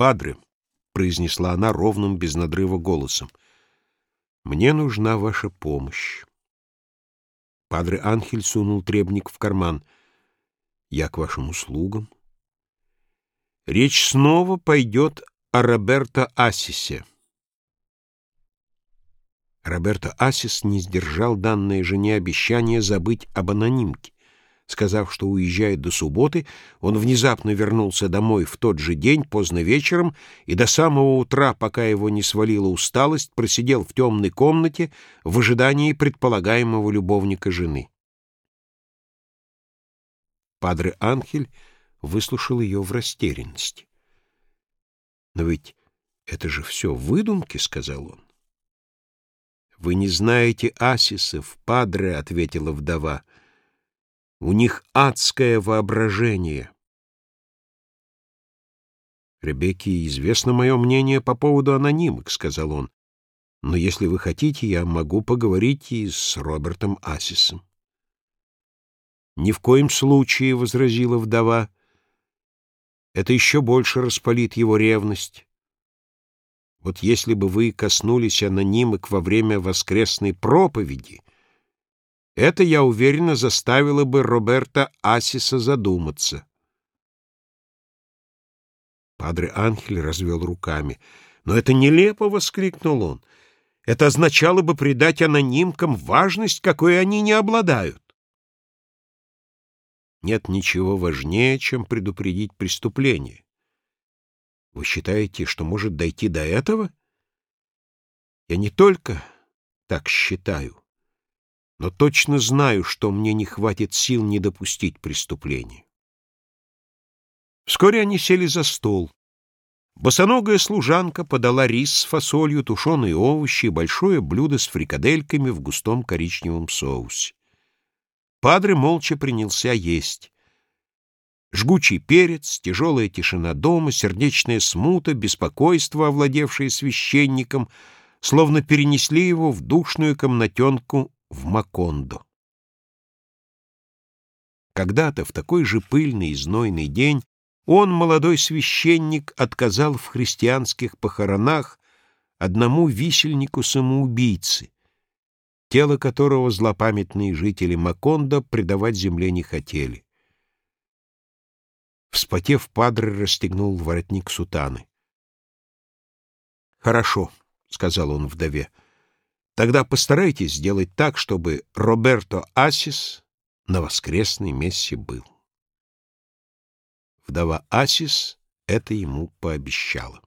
«Падре», — произнесла она ровным, без надрыва голосом, — «мне нужна ваша помощь». Падре Анхель сунул требник в карман. «Я к вашим услугам». Речь снова пойдет о Роберто Ассисе. Роберто Ассис не сдержал данное жене обещание забыть об анонимке. Сказав, что уезжает до субботы, он внезапно вернулся домой в тот же день, поздно вечером, и до самого утра, пока его не свалила усталость, просидел в темной комнате в ожидании предполагаемого любовника жены. Падре Анхель выслушал ее в растерянности. «Но ведь это же все выдумки», — сказал он. «Вы не знаете асисов, падре», — ответила вдова. «У них адское воображение». «Ребекке известно мое мнение по поводу анонимок», — сказал он. «Но если вы хотите, я могу поговорить и с Робертом Асисом». «Ни в коем случае», — возразила вдова, — это еще больше распалит его ревность. Вот если бы вы коснулись анонимок во время воскресной проповеди, это, я уверена, заставило бы Роберта Асиса задуматься. Падре Анхель развел руками. «Но это нелепо!» — воскликнул он. «Это означало бы придать анонимкам важность, какой они не обладают. Нет ничего важнее, чем предупредить преступление. Вы считаете, что может дойти до этого? Я не только так считаю, но точно знаю, что мне не хватит сил не допустить преступления. Вскоре они сели за стол. Босоногая служанка подала рис с фасолью, тушеные овощи и большое блюдо с фрикадельками в густом коричневом соусе. Падре молча принялся есть. Жгучий перец, тяжелая тишина дома, сердечная смута, беспокойство, овладевшее священником, словно перенесли его в душную комнатенку в Макондо. Когда-то, в такой же пыльный и знойный день, он, молодой священник, отказал в христианских похоронах одному висельнику-самоубийце, тело которого злопамятные жители Макондо предавать земле не хотели. Вспотев, Падре расстегнул воротник сутаны. «Хорошо», — сказал он вдове, — «тогда постарайтесь сделать так, чтобы Роберто Асис на воскресной мессе был». Вдова Асис это ему пообещала.